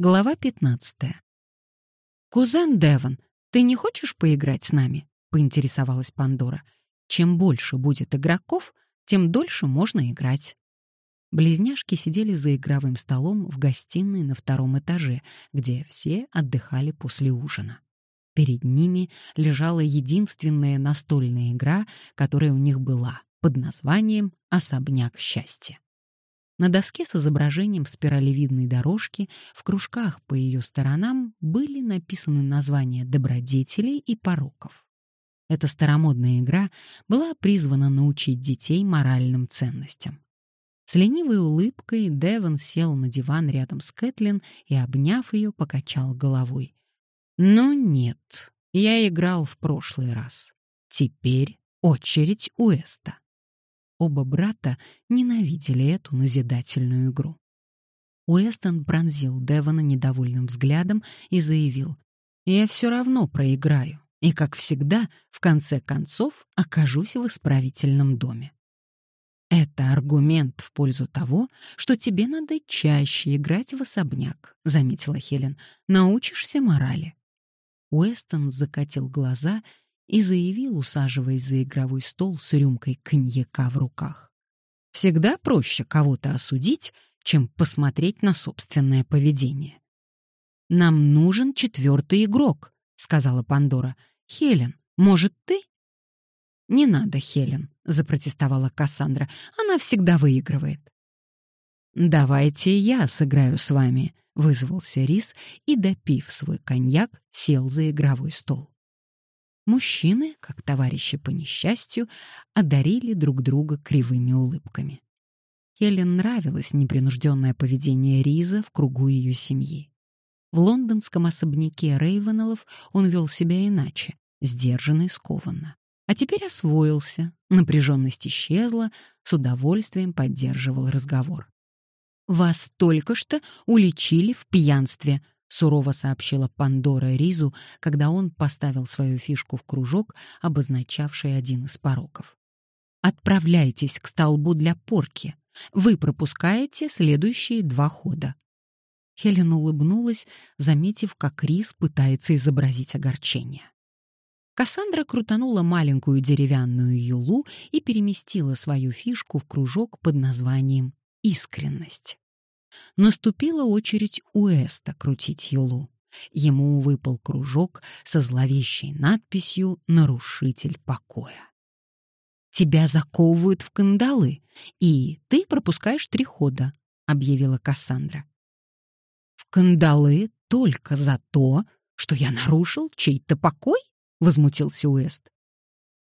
Глава 15. «Кузен Девон, ты не хочешь поиграть с нами?» — поинтересовалась Пандора. «Чем больше будет игроков, тем дольше можно играть». Близняшки сидели за игровым столом в гостиной на втором этаже, где все отдыхали после ужина. Перед ними лежала единственная настольная игра, которая у них была, под названием «Особняк счастья». На доске с изображением спиралевидной дорожки в кружках по ее сторонам были написаны названия добродетелей и пороков. Эта старомодная игра была призвана научить детей моральным ценностям. С ленивой улыбкой Девон сел на диван рядом с Кэтлин и, обняв ее, покачал головой. «Ну нет, я играл в прошлый раз. Теперь очередь у Эста». Оба брата ненавидели эту назидательную игру. Уэстон пронзил Девона недовольным взглядом и заявил, «Я все равно проиграю, и, как всегда, в конце концов окажусь в исправительном доме». «Это аргумент в пользу того, что тебе надо чаще играть в особняк», — заметила Хелен. «Научишься морали». Уэстон закатил глаза и заявил, усаживаясь за игровой стол с рюмкой коньяка в руках. «Всегда проще кого-то осудить, чем посмотреть на собственное поведение». «Нам нужен четвертый игрок», — сказала Пандора. «Хелен, может, ты?» «Не надо, Хелен», — запротестовала Кассандра. «Она всегда выигрывает». «Давайте я сыграю с вами», — вызвался Рис и, допив свой коньяк, сел за игровой стол. Мужчины, как товарищи по несчастью, одарили друг друга кривыми улыбками. Хелен нравилось непринужденное поведение Риза в кругу ее семьи. В лондонском особняке Рейвенеллов он вел себя иначе, сдержанно и скованно. А теперь освоился, напряженность исчезла, с удовольствием поддерживал разговор. «Вас только что уличили в пьянстве», — сурово сообщила Пандора Ризу, когда он поставил свою фишку в кружок, обозначавший один из пороков. «Отправляйтесь к столбу для порки. Вы пропускаете следующие два хода». Хелен улыбнулась, заметив, как Риз пытается изобразить огорчение. Кассандра крутанула маленькую деревянную юлу и переместила свою фишку в кружок под названием «Искренность». Наступила очередь Уэста крутить юлу. Ему выпал кружок со зловещей надписью «Нарушитель покоя». «Тебя заковывают в кандалы, и ты пропускаешь три хода», — объявила Кассандра. «В кандалы только за то, что я нарушил чей-то покой?» — возмутился Уэст.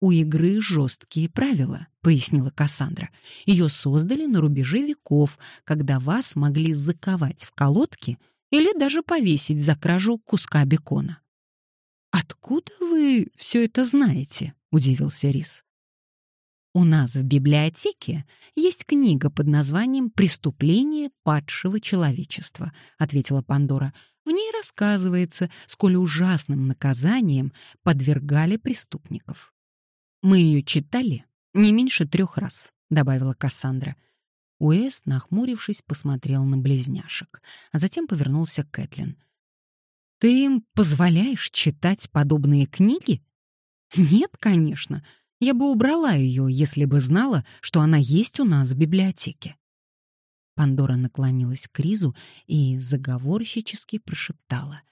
«У игры жесткие правила», — пояснила Кассандра. «Ее создали на рубеже веков, когда вас могли заковать в колодки или даже повесить за кражу куска бекона». «Откуда вы все это знаете?» — удивился Рис. «У нас в библиотеке есть книга под названием «Преступление падшего человечества», — ответила Пандора. В ней рассказывается, сколь ужасным наказанием подвергали преступников. Мы ее читали не меньше трех раз, добавила Кассандра. Уэст, нахмурившись, посмотрел на близняшек, а затем повернулся к Кэтлин. «Ты им позволяешь читать подобные книги?» «Нет, конечно. Я бы убрала ее, если бы знала, что она есть у нас в библиотеке». Пандора наклонилась к Ризу и заговорщически прошептала —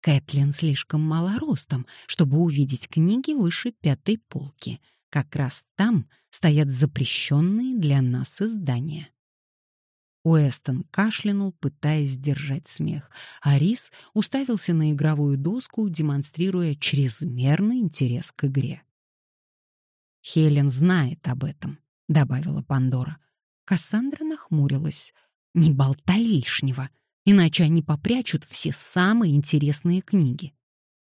Кэтлин слишком мала ростом, чтобы увидеть книги выше пятой полки. Как раз там стоят запрещенные для нас издания. Уэстон кашлянул, пытаясь сдержать смех, а Рис уставился на игровую доску, демонстрируя чрезмерный интерес к игре. «Хелен знает об этом», — добавила Пандора. Кассандра нахмурилась. «Не болтай лишнего иначе они попрячут все самые интересные книги.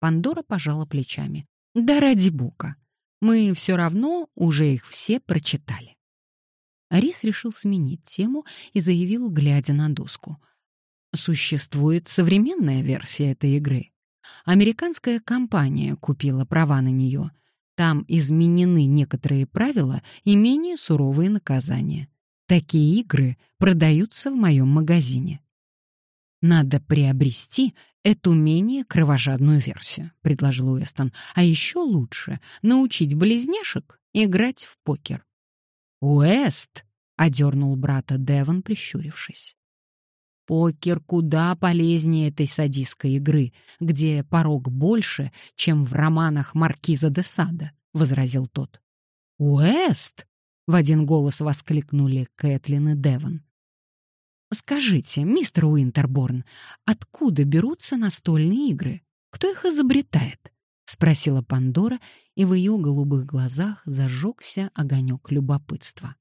Пандора пожала плечами. Да ради бога. Мы все равно уже их все прочитали. Рис решил сменить тему и заявил, глядя на доску. Существует современная версия этой игры. Американская компания купила права на нее. Там изменены некоторые правила и менее суровые наказания. Такие игры продаются в моем магазине. «Надо приобрести эту менее кровожадную версию», — предложил Уэстон. «А еще лучше научить близняшек играть в покер». «Уэст!» — одернул брата Девон, прищурившись. Покер куда полезнее этой садистской игры, где порог больше, чем в романах Маркиза де Сада, — возразил тот. «Уэст!» — в один голос воскликнули Кэтлин и Девон. «Скажите, мистер Уинтерборн, откуда берутся настольные игры? Кто их изобретает?» — спросила Пандора, и в ее голубых глазах зажегся огонек любопытства.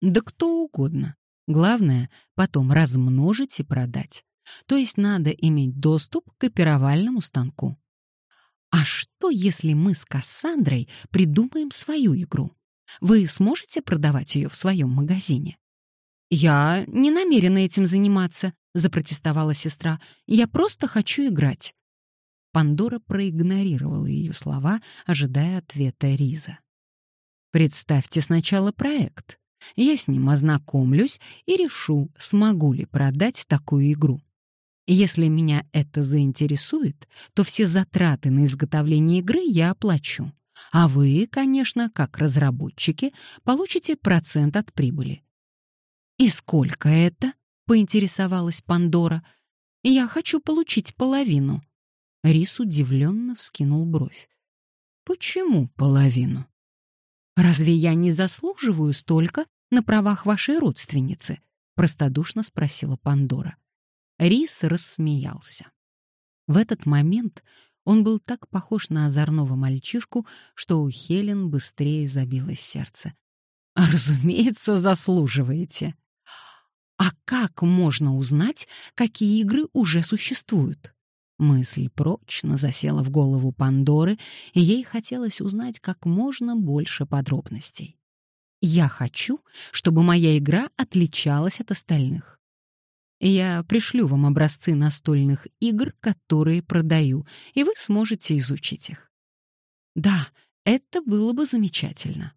«Да кто угодно. Главное — потом размножить и продать. То есть надо иметь доступ к копировальному станку. А что, если мы с Кассандрой придумаем свою игру? Вы сможете продавать ее в своем магазине? «Я не намерена этим заниматься», — запротестовала сестра. «Я просто хочу играть». Пандора проигнорировала ее слова, ожидая ответа Риза. «Представьте сначала проект. Я с ним ознакомлюсь и решу, смогу ли продать такую игру. Если меня это заинтересует, то все затраты на изготовление игры я оплачу. А вы, конечно, как разработчики, получите процент от прибыли. «И сколько это?» — поинтересовалась Пандора. «Я хочу получить половину». Рис удивленно вскинул бровь. «Почему половину?» «Разве я не заслуживаю столько на правах вашей родственницы?» — простодушно спросила Пандора. Рис рассмеялся. В этот момент он был так похож на озорного мальчишку, что у Хелен быстрее забилось сердце. «Разумеется, заслуживаете», а как можно узнать, какие игры уже существуют? Мысль прочно засела в голову Пандоры, и ей хотелось узнать как можно больше подробностей. «Я хочу, чтобы моя игра отличалась от остальных. Я пришлю вам образцы настольных игр, которые продаю, и вы сможете изучить их». «Да, это было бы замечательно.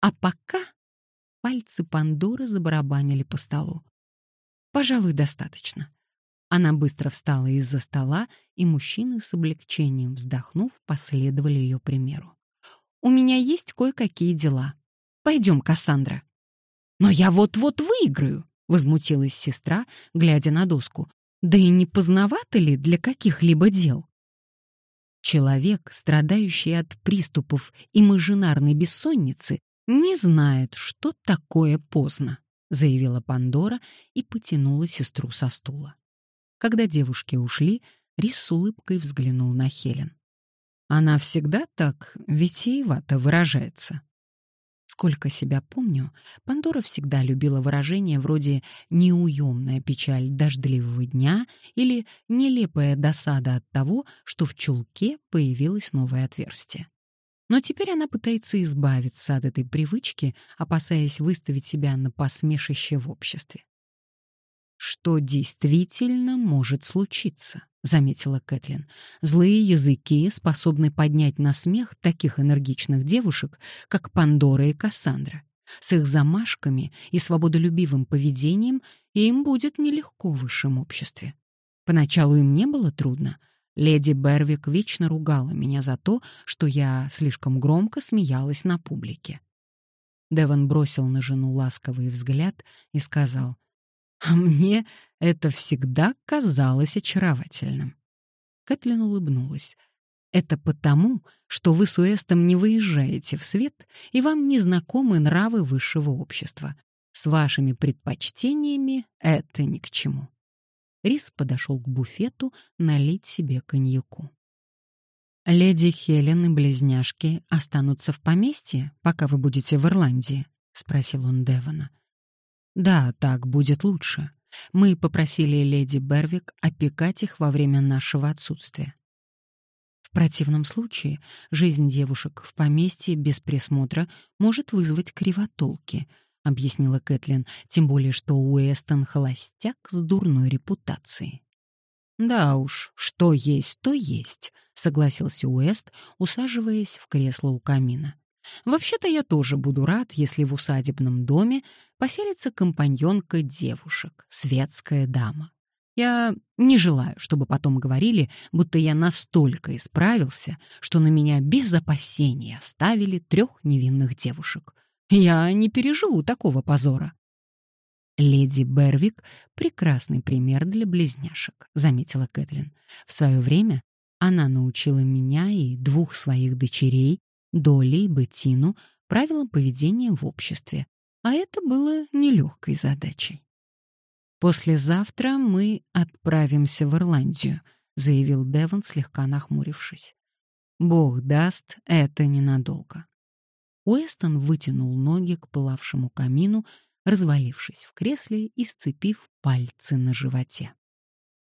А пока...» Пальцы Пандоры забарабанили по столу. Пожалуй, достаточно. Она быстро встала из-за стола, и мужчины с облегчением вздохнув, последовали ее примеру. «У меня есть кое-какие дела. Пойдем, Кассандра». «Но я вот-вот выиграю», — возмутилась сестра, глядя на доску. «Да и не поздновато ли для каких-либо дел?» Человек, страдающий от приступов имажинарной бессонницы, не знает, что такое поздно. — заявила Пандора и потянула сестру со стула. Когда девушки ушли, Рис с улыбкой взглянул на Хелен. Она всегда так витиевато выражается. Сколько себя помню, Пандора всегда любила выражения вроде «неуемная печаль дождливого дня» или «нелепая досада от того, что в чулке появилось новое отверстие». Но теперь она пытается избавиться от этой привычки, опасаясь выставить себя на посмешище в обществе. «Что действительно может случиться», — заметила Кэтлин. «Злые языки способны поднять на смех таких энергичных девушек, как Пандора и Кассандра. С их замашками и свободолюбивым поведением им будет нелегко в высшем обществе. Поначалу им не было трудно, Леди Бервик вечно ругала меня за то, что я слишком громко смеялась на публике. Деван бросил на жену ласковый взгляд и сказал, «А мне это всегда казалось очаровательным». Кэтлин улыбнулась. «Это потому, что вы с Уэстом не выезжаете в свет, и вам не знакомы нравы высшего общества. С вашими предпочтениями это ни к чему». Рис подошел к буфету налить себе коньяку. «Леди Хелен и близняшки останутся в поместье, пока вы будете в Ирландии?» — спросил он Девона. «Да, так будет лучше. Мы попросили леди Бервик опекать их во время нашего отсутствия. В противном случае жизнь девушек в поместье без присмотра может вызвать кривотолки — объяснила Кэтлин, тем более что Уэстон холостяк с дурной репутацией. Да уж, что есть, то есть, согласился Уэст, усаживаясь в кресло у камина. Вообще-то я тоже буду рад, если в усадебном доме поселится компаньонка девушек, светская дама. Я не желаю, чтобы потом говорили, будто я настолько исправился, что на меня без опасения оставили трех невинных девушек. Я не переживу такого позора. «Леди Бервик — прекрасный пример для близняшек», — заметила Кэтлин. «В свое время она научила меня и двух своих дочерей, Долли и Беттину, правилам поведения в обществе, а это было нелегкой задачей. «Послезавтра мы отправимся в Ирландию», — заявил Девон, слегка нахмурившись. «Бог даст, это ненадолго». Уэстон вытянул ноги к пылавшему камину развалившись в кресле и сцепив пальцы на животе.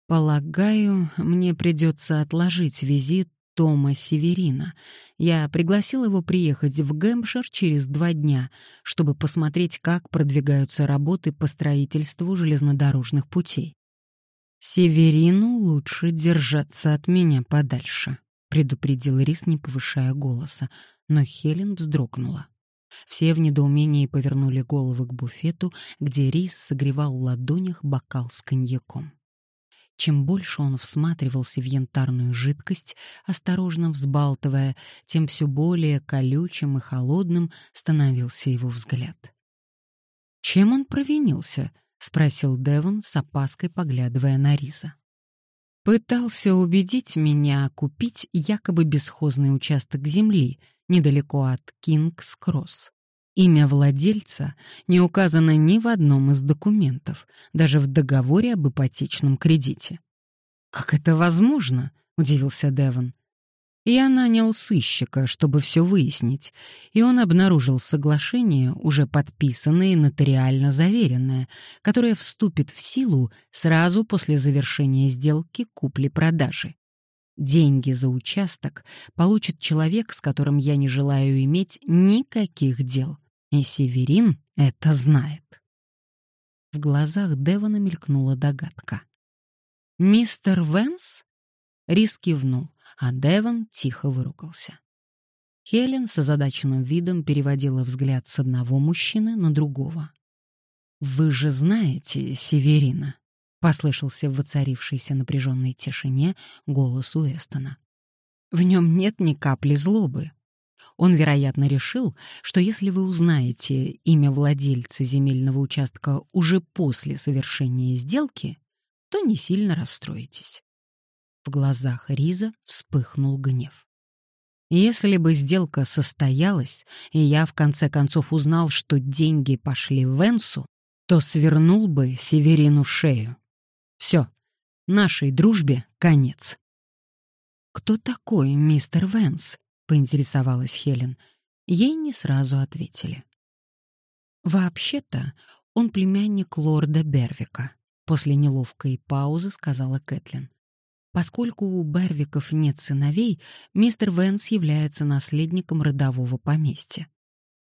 «Полагаю, мне придется отложить визит Тома Северина. Я пригласил его приехать в Гэмпшир через два дня, чтобы посмотреть, как продвигаются работы по строительству железнодорожных путей. «Северину лучше держаться от меня подальше», — предупредил Рис, не повышая голоса, но Хелен вздрогнула. Все в недоумении повернули головы к буфету, где Рис согревал в ладонях бокал с коньяком. Чем больше он всматривался в янтарную жидкость, осторожно взбалтывая, тем все более колючим и холодным становился его взгляд. «Чем он провинился?» — спросил Девон с опаской, поглядывая на Риза. «Пытался убедить меня купить якобы бесхозный участок земли — недалеко от Кингс-Кросс. Имя владельца не указано ни в одном из документов, даже в договоре об ипотечном кредите. «Как это возможно?» — удивился Девон. Я нанял сыщика, чтобы все выяснить, и он обнаружил соглашение, уже подписанное и нотариально заверенное, которое вступит в силу сразу после завершения сделки купли-продажи. Деньги за участок получит человек, с которым я не желаю иметь никаких дел. И Северин это знает. В глазах Девона мелькнула догадка. «Мистер Венс?» Рис кивнул, а Девон тихо выругался. Хелен с озадаченным видом переводила взгляд с одного мужчины на другого. «Вы же знаете Северина?» Послышался в воцарившейся напряженной тишине голос Уэстона. В нем нет ни капли злобы. Он, вероятно, решил, что если вы узнаете имя владельца земельного участка уже после совершения сделки, то не сильно расстроитесь. В глазах Риза вспыхнул гнев. Если бы сделка состоялась, и я в конце концов узнал, что деньги пошли в Венсу, то свернул бы Северину шею. Все, нашей дружбе конец. «Кто такой мистер Венс?» — поинтересовалась Хелен. Ей не сразу ответили. «Вообще-то он племянник лорда Бервика», — после неловкой паузы сказала Кэтлин. Поскольку у Бервиков нет сыновей, мистер Венс является наследником родового поместья.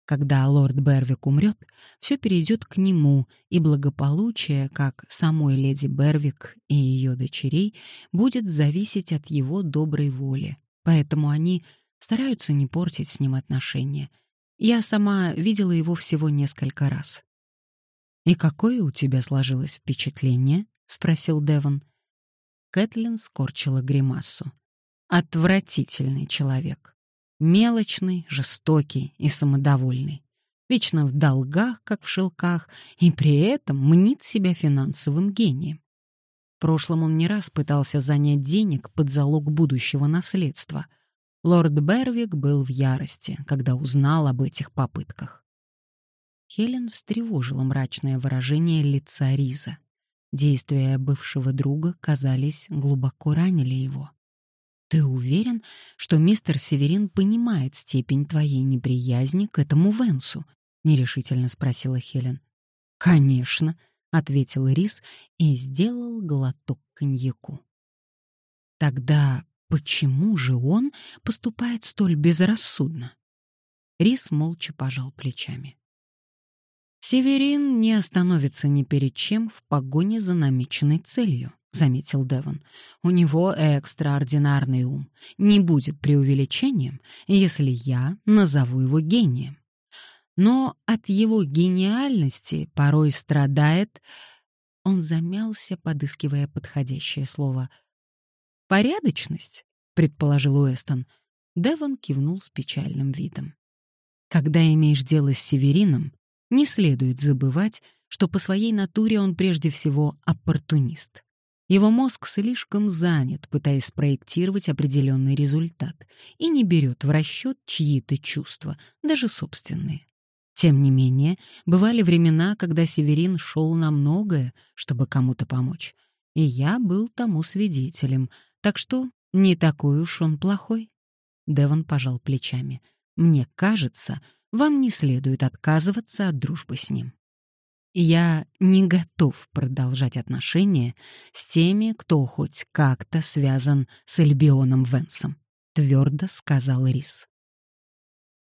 Когда лорд Бервик умрет, все перейдет к нему, и благополучие, как самой леди Бервик и ее дочерей, будет зависеть от его доброй воли. Поэтому они стараются не портить с ним отношения. Я сама видела его всего несколько раз. «И какое у тебя сложилось впечатление?» — спросил Девон. Кэтлин скорчила гримасу. «Отвратительный человек. Мелочный, жестокий и самодовольный. Вечно в долгах, как в шелках, и при этом мнит себя финансовым гением. В прошлом он не раз пытался занять денег под залог будущего наследства. Лорд Бервик был в ярости, когда узнал об этих попытках. Хелен встревожила мрачное выражение лица Риза. Действия бывшего друга, казались, глубоко ранили его. «Ты уверен, что мистер Северин понимает степень твоей неприязни к этому Венсу?» — нерешительно спросила Хелен. «Конечно», — ответил Рис и сделал глоток коньяку. «Тогда почему же он поступает столь безрассудно?» Рис молча пожал плечами. Северин не остановится ни перед чем в погоне за намеченной целью. — заметил Девон. «У него экстраординарный ум. Не будет преувеличением, если я назову его гением. Но от его гениальности порой страдает Он замялся, подыскивая подходящее слово. «Порядочность», — предположил Уэстон. Девон кивнул с печальным видом. Когда имеешь дело с Северином, не следует забывать, что по своей натуре он прежде всего оппортунист. Его мозг слишком занят, пытаясь спроектировать определенный результат, и не берет в расчет чьи-то чувства, даже собственные. Тем не менее, бывали времена, когда Северин шел на многое, чтобы кому-то помочь. И я был тому свидетелем, так что не такой уж он плохой. Девон пожал плечами. Мне кажется, вам не следует отказываться от дружбы с ним. Я не готов продолжать отношения с теми, кто хоть как-то связан с Эльбионом Венсом, твердо сказал Рис.